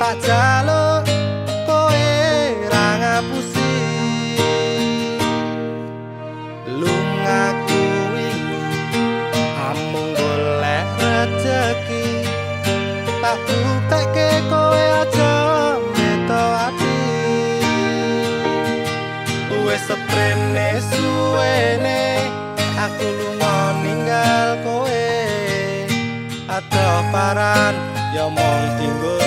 tak jaluk kowe ra ngapusi. Lungaku wingi amung golek rejeki tak buktekke kowe aja meto ati. Wis seprene suwene aku lunga ninggal kowe. Ada paran Ya mong tinggal